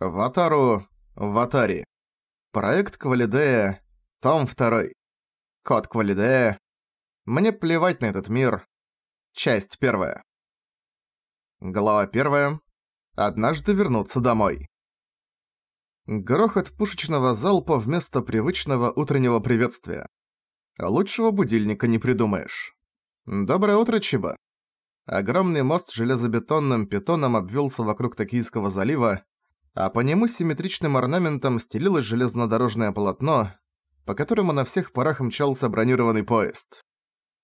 Ватару, Ватари. Проект Квалидея, том 2. Код Квалидея. Мне плевать на этот мир. Часть 1. Глава 1. Однажды вернуться домой. Грохот пушечного залпа вместо привычного утреннего приветствия. Лучшего будильника не придумаешь. Доброе утро, Чиба. Огромный мост железобетонным питоном обвелся вокруг Токийского залива, а по нему симметричным орнаментом стелилось железнодорожное полотно, по которому на всех парах мчался бронированный поезд.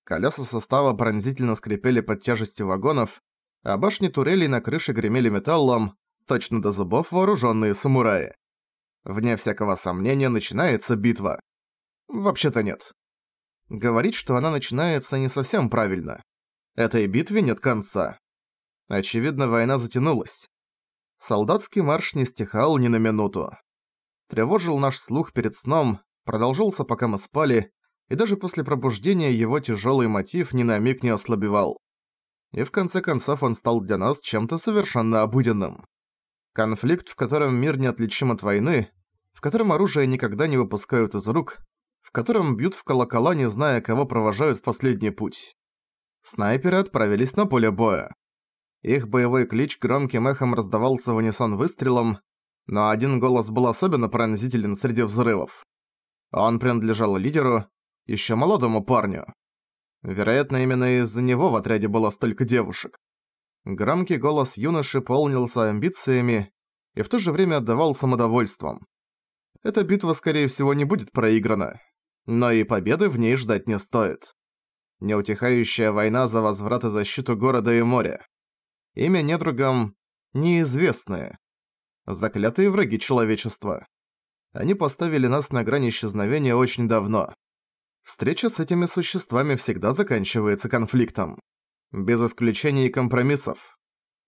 Колеса состава пронзительно скрипели под тяжестью вагонов, а башни турелей на крыше гремели металлом, точно до зубов вооруженные самураи. Вне всякого сомнения начинается битва. Вообще-то нет. Говорить, что она начинается, не совсем правильно. Этой битве нет конца. Очевидно, война затянулась. Солдатский марш не стихал ни на минуту. Тревожил наш слух перед сном, продолжался пока мы спали, и даже после пробуждения его тяжелый мотив ни на миг не ослабевал. И в конце концов он стал для нас чем-то совершенно обыденным. Конфликт, в котором мир неотличим от войны, в котором оружие никогда не выпускают из рук, в котором бьют в колокола, не зная, кого провожают в последний путь. Снайперы отправились на поле боя. Их боевой клич громким эхом раздавался в унисон выстрелом, но один голос был особенно пронзителен среди взрывов. Он принадлежал лидеру, еще молодому парню. Вероятно, именно из-за него в отряде было столько девушек. Громкий голос юноши полнился амбициями и в то же время отдавал самодовольством. Эта битва, скорее всего, не будет проиграна, но и победы в ней ждать не стоит. Неутихающая война за возврат и защиту города и моря. Имя недругам неизвестное. Заклятые враги человечества. Они поставили нас на грани исчезновения очень давно. Встреча с этими существами всегда заканчивается конфликтом. Без исключений и компромиссов.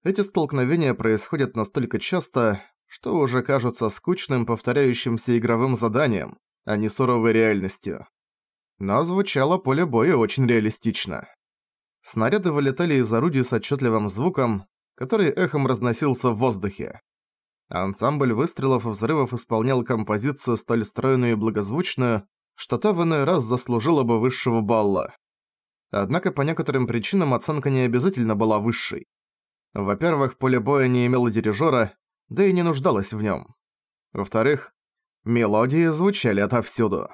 Эти столкновения происходят настолько часто, что уже кажутся скучным повторяющимся игровым заданием, а не суровой реальностью. Но звучало поле боя очень реалистично. Снаряды вылетали из орудий с отчетливым звуком, который эхом разносился в воздухе. Ансамбль выстрелов и взрывов исполнял композицию столь стройную и благозвучную, что та в иной раз заслужила бы высшего балла. Однако по некоторым причинам оценка не обязательно была высшей. Во-первых, поле боя не имело дирижера, да и не нуждалось в нем. Во-вторых, мелодии звучали отовсюду.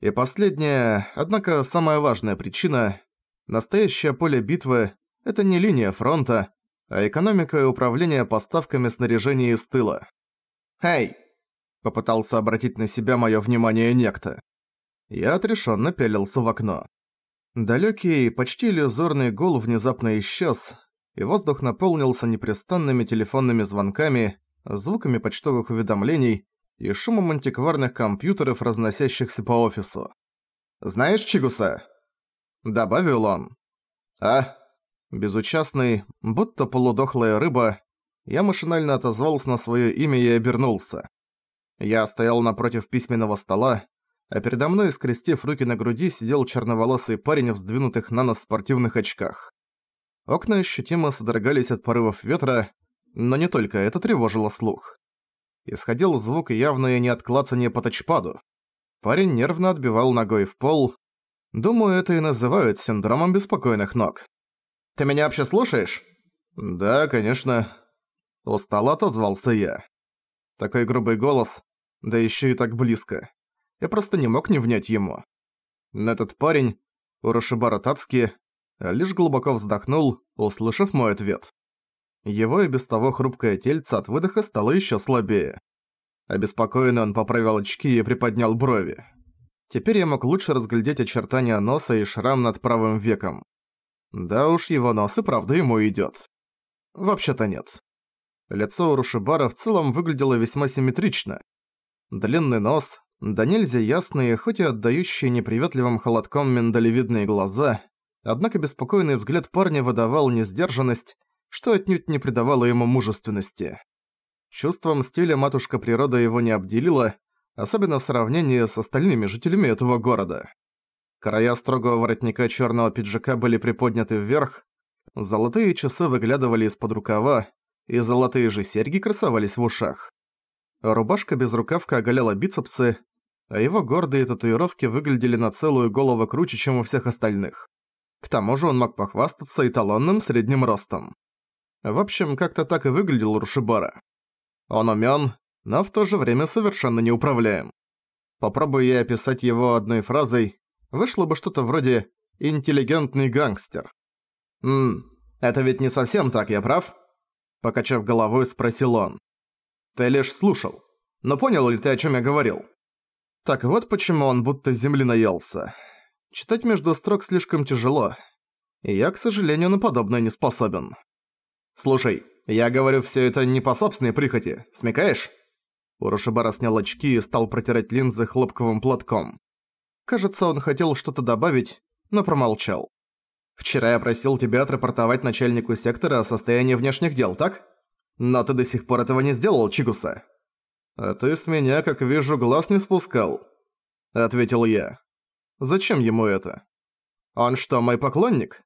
И последняя, однако самая важная причина Настоящее поле битвы – это не линия фронта, а экономика и управление поставками снаряжения из тыла. «Эй!» – попытался обратить на себя моё внимание некто. Я отрешённо пялился в окно. Далёкий, почти иллюзорный гул внезапно исчез, и воздух наполнился непрестанными телефонными звонками, звуками почтовых уведомлений и шумом антикварных компьютеров, разносящихся по офису. «Знаешь, Чигуса?» Добавил он. «А?» Безучастный, будто полудохлая рыба, я машинально отозвался на своё имя и обернулся. Я стоял напротив письменного стола, а передо мной, скрестив руки на груди, сидел черноволосый парень в сдвинутых на нос спортивных очках. Окна ощутимо содрогались от порывов ветра, но не только это тревожило слух. Исходил звук явное не от клацания по тачпаду. Парень нервно отбивал ногой в пол, Думаю, это и называют синдромом беспокойных ног. «Ты меня вообще слушаешь?» «Да, конечно». Устало отозвался я. Такой грубый голос, да ещё и так близко. Я просто не мог не внять ему. Но этот парень, Урушибара Тацки, лишь глубоко вздохнул, услышав мой ответ. Его и без того хрупкое тельце от выдоха стало ещё слабее. Обеспокоенный он поправил очки и приподнял брови. Теперь я мог лучше разглядеть очертания носа и шрам над правым веком. Да уж, его нос и правда ему идёт. Вообще-то нет. Лицо Урушибара в целом выглядело весьма симметрично. Длинный нос, да нельзя ясные, хоть и отдающие неприветливым холодком миндалевидные глаза, однако беспокойный взгляд парня выдавал несдержанность, что отнюдь не придавало ему мужественности. Чувством стиля матушка природа его не обделила, особенно в сравнении с остальными жителями этого города. Края строгого воротника черного пиджака были приподняты вверх, золотые часы выглядывали из-под рукава, и золотые же серьги красовались в ушах. Рубашка без рукавка оголяла бицепсы, а его гордые татуировки выглядели на целую голову круче, чем у всех остальных. К тому же он мог похвастаться эталонным средним ростом. В общем, как-то так и выглядел Рушибара. Он умён, но в то же время совершенно неуправляем. Попробую я описать его одной фразой, вышло бы что-то вроде «интеллигентный гангстер». «Ммм, это ведь не совсем так, я прав?» Покачав головой, спросил он. «Ты лишь слушал. Но понял ли ты, о чём я говорил?» Так вот почему он будто земли наелся. Читать между строк слишком тяжело. И я, к сожалению, на подобное не способен. «Слушай, я говорю все это не по собственной прихоти, смекаешь?» Урошибара снял очки и стал протирать линзы хлопковым платком. Кажется, он хотел что-то добавить, но промолчал. «Вчера я просил тебя отрапортовать начальнику сектора о состоянии внешних дел, так? Но ты до сих пор этого не сделал, Чигуса». «А ты с меня, как вижу, глаз не спускал», — ответил я. «Зачем ему это? Он что, мой поклонник?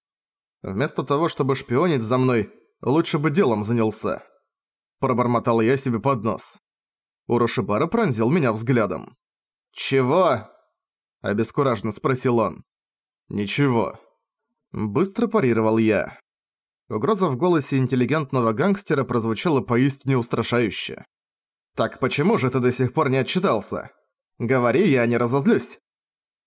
Вместо того, чтобы шпионить за мной, лучше бы делом занялся». Пробормотал я себе под нос. Урошибара пронзил меня взглядом. «Чего?» – обескураженно спросил он. «Ничего». Быстро парировал я. Угроза в голосе интеллигентного гангстера прозвучала поистине устрашающе. «Так почему же ты до сих пор не отчитался? Говори, я не разозлюсь».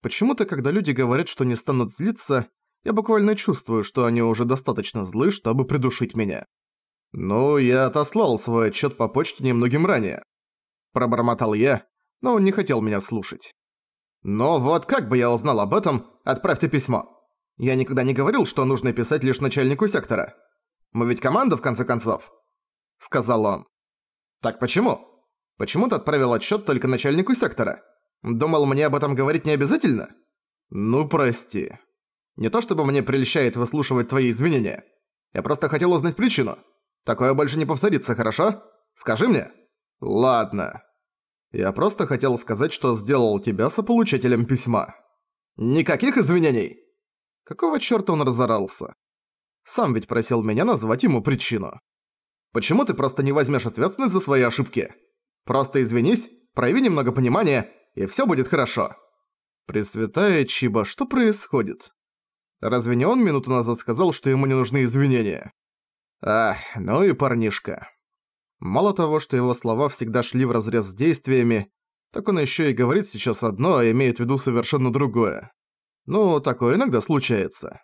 Почему-то, когда люди говорят, что не станут злиться, я буквально чувствую, что они уже достаточно злы, чтобы придушить меня. «Ну, я отослал свой отчет по почте немногим ранее». Пробормотал я, но он не хотел меня слушать. «Но вот как бы я узнал об этом, отправь ты письмо. Я никогда не говорил, что нужно писать лишь начальнику сектора. Мы ведь команда, в конце концов», — сказал он. «Так почему? Почему ты отправил отчет только начальнику сектора? Думал, мне об этом говорить не обязательно? Ну, прости. Не то чтобы мне прельщает выслушивать твои извинения. Я просто хотел узнать причину. Такое больше не повторится, хорошо? Скажи мне. Ладно. Я просто хотел сказать, что сделал тебя сополучателем письма. Никаких извинений. Какого чёрта он разорался? Сам ведь просил меня назвать ему причину. Почему ты просто не возьмешь ответственность за свои ошибки? Просто извинись, прояви немного понимания, и всё будет хорошо. Пресвятая Чиба, что происходит? Разве не он минуту назад сказал, что ему не нужны извинения? Ах, ну и парнишка. Мало того, что его слова всегда шли вразрез с действиями, так он ещё и говорит сейчас одно, а имеет в виду совершенно другое. Ну, такое иногда случается.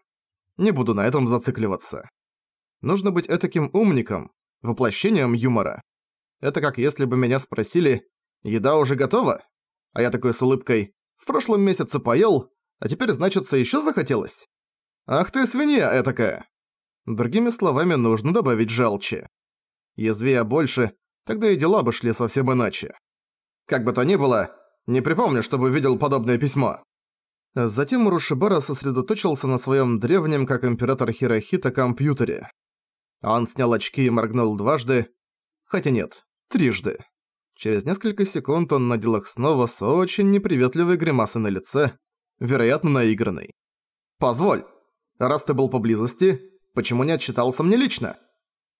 Не буду на этом зацикливаться. Нужно быть этаким умником, воплощением юмора. Это как если бы меня спросили «Еда уже готова?» А я такой с улыбкой «В прошлом месяце поел, а теперь, значится, ещё захотелось?» «Ах ты свинья этакая!» Другими словами, нужно добавить желчи. Язви я больше, тогда и дела бы шли совсем иначе. Как бы то ни было, не припомню, чтобы видел подобное письмо. Затем Рушибара сосредоточился на своем древнем, как император Хирохита, компьютере. Он снял очки и моргнул дважды, хотя нет, трижды. Через несколько секунд он надел их снова с очень неприветливой гримасой на лице, вероятно, наигранной. «Позволь, раз ты был поблизости, почему не отчитался мне лично?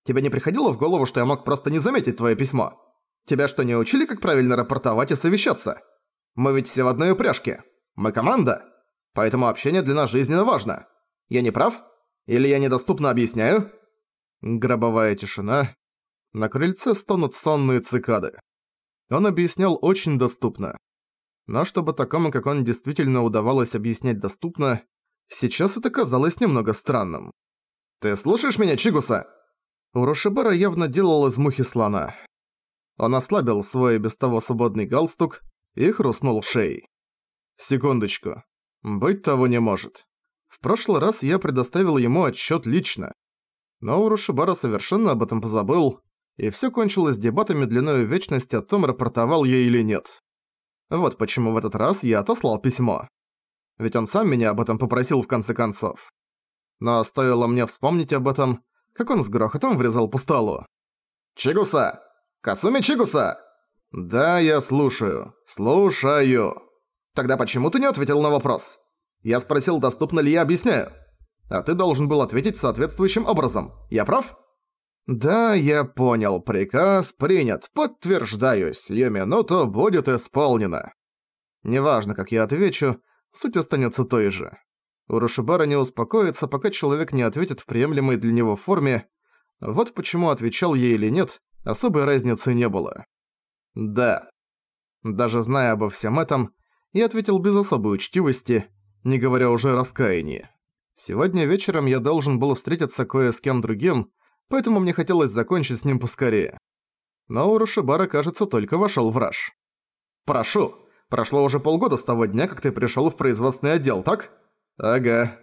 Тебе не приходило в голову, что я мог просто не заметить твое письмо? Тебя что, не учили, как правильно рапортовать и совещаться? Мы ведь все в одной упряжке». Мы команда, поэтому общение для нас жизненно важно. Я не прав? Или я недоступно объясняю?» Гробовая тишина. На крыльце стонут сонные цикады. Он объяснял очень доступно. Но чтобы такому, как он, действительно удавалось объяснять доступно, сейчас это казалось немного странным. «Ты слушаешь меня, Чигуса?» Урошибара явно делал из мухи слона. Он ослабил свой без того свободный галстук и хрустнул шеей. Секундочку. Быть того не может. В прошлый раз я предоставил ему отчет лично. Но Урушибара совершенно об этом позабыл, и все кончилось дебатами длиной в вечность о том, рапортовал я или нет. Вот почему в этот раз я отослал письмо. Ведь он сам меня об этом попросил в конце концов. Но стоило мне вспомнить об этом, как он с грохотом врезал по столу. «Чигуса! Касуми Чигуса!» «Да, я слушаю. Слушаю!» Тогда почему ты не ответил на вопрос? Я спросил, доступно ли я объясняю. А ты должен был ответить соответствующим образом. Я прав? «Да, я понял. Приказ принят. Подтверждаю, сию минуту будет исполнено». Неважно, как я отвечу, суть останется той же. Урушибара не успокоится, пока человек не ответит в приемлемой для него форме. Вот почему отвечал ей или нет, особой разницы не было. «Да». Даже зная обо всем этом, я ответил без особой учтивости, не говоря уже о раскаянии. Сегодня вечером я должен был встретиться кое с кем другим, поэтому мне хотелось закончить с ним поскорее. Но Урушибара, кажется, только вошёл в раж. «Прошу, прошло уже полгода с того дня, как ты пришёл в производственный отдел, так?» «Ага».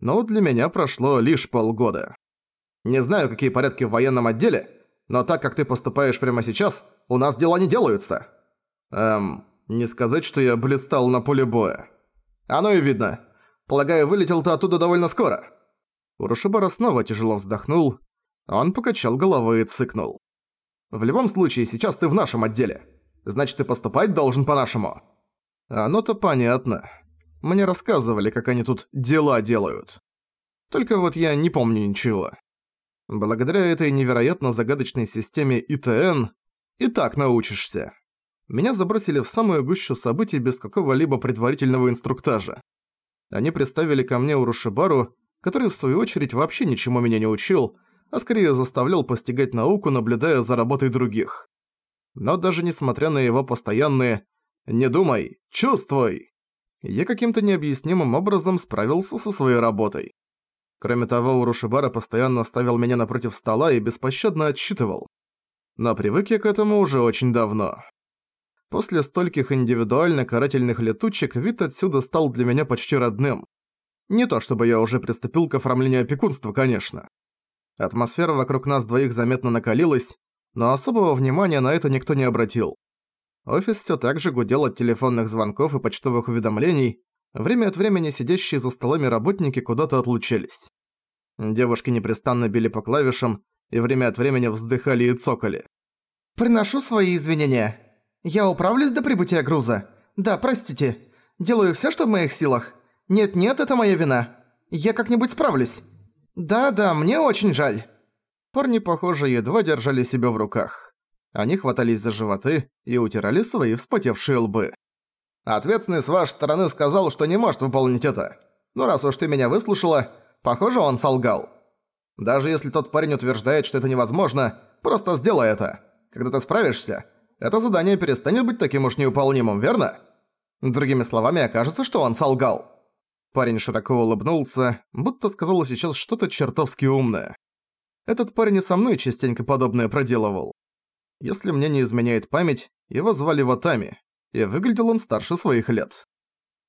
Но для меня прошло лишь полгода. Не знаю, какие порядки в военном отделе, но так как ты поступаешь прямо сейчас, у нас дела не делаются. Эм, не сказать, что я блистал на поле боя. Оно и видно. Полагаю, вылетел ты оттуда довольно скоро. Урушибара снова тяжело вздохнул. Он покачал головой и цыкнул. В любом случае, сейчас ты в нашем отделе. Значит, ты поступать должен по-нашему. Оно-то понятно. Мне рассказывали, как они тут дела делают. Только вот я не помню ничего. Благодаря этой невероятно загадочной системе ИТН и так научишься. Меня забросили в самую гущу событий без какого-либо предварительного инструктажа. Они представили ко мне Урушибару, который в свою очередь вообще ничему меня не учил, а скорее заставлял постигать науку, наблюдая за работой других. Но даже несмотря на его постоянные «не думай, чувствуй», я каким-то необъяснимым образом справился со своей работой. Кроме того, Урушибара постоянно ставил меня напротив стола и беспощадно отсчитывал. Но привык я к этому уже очень давно. После стольких индивидуально карательных летучек вид отсюда стал для меня почти родным. Не то чтобы я уже приступил к оформлению опекунства, конечно. Атмосфера вокруг нас двоих заметно накалилась, но особого внимания на это никто не обратил. Офис всё так же гудел от телефонных звонков и почтовых уведомлений, Время от времени сидящие за столами работники куда-то отлучались. Девушки непрестанно били по клавишам и время от времени вздыхали и цокали. «Приношу свои извинения. Я управлюсь до прибытия груза. Да, простите. Делаю всё, что в моих силах. Нет-нет, это моя вина. Я как-нибудь справлюсь. Да-да, мне очень жаль». Парни, похоже, едва держали себя в руках. Они хватались за животы и утирали свои вспотевшие лбы. Ответственный с вашей стороны сказал, что не может выполнить это. Но раз уж ты меня выслушала, похоже, он солгал. Даже если тот парень утверждает, что это невозможно, просто сделай это. Когда ты справишься, это задание перестанет быть таким уж неуполнимым, верно? Другими словами, окажется, что он солгал. Парень широко улыбнулся, будто сказал сейчас что-то чертовски умное. Этот парень и со мной частенько подобное проделывал. Если мне не изменяет память, его звали Ватами, и выглядел он старше своих лет.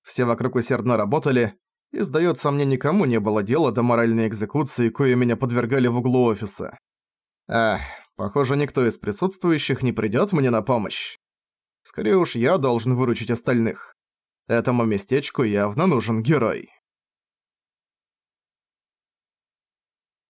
Все вокруг усердно работали, и, сдается мне, никому не было дела до моральной экзекуции, кое меня подвергали в углу офиса. Ах, похоже, никто из присутствующих не придёт мне на помощь. Скорее уж я должен выручить остальных. Этому местечку явно нужен герой.